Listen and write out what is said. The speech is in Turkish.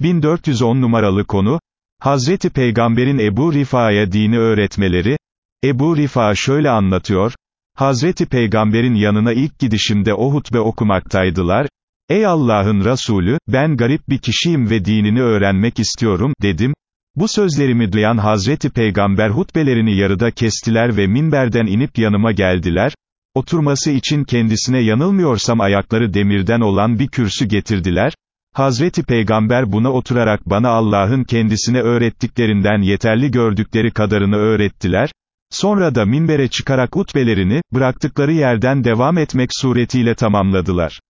1410 numaralı konu, Hazreti Peygamber'in Ebu Rifa'ya dini öğretmeleri, Ebu Rifa şöyle anlatıyor, Hazreti Peygamber'in yanına ilk gidişimde o hutbe okumaktaydılar, Ey Allah'ın Resulü, ben garip bir kişiyim ve dinini öğrenmek istiyorum, dedim, bu sözlerimi duyan Hazreti Peygamber hutbelerini yarıda kestiler ve minberden inip yanıma geldiler, oturması için kendisine yanılmıyorsam ayakları demirden olan bir kürsü getirdiler, Hazreti Peygamber buna oturarak bana Allah'ın kendisine öğrettiklerinden yeterli gördükleri kadarını öğrettiler, sonra da minbere çıkarak utbelerini, bıraktıkları yerden devam etmek suretiyle tamamladılar.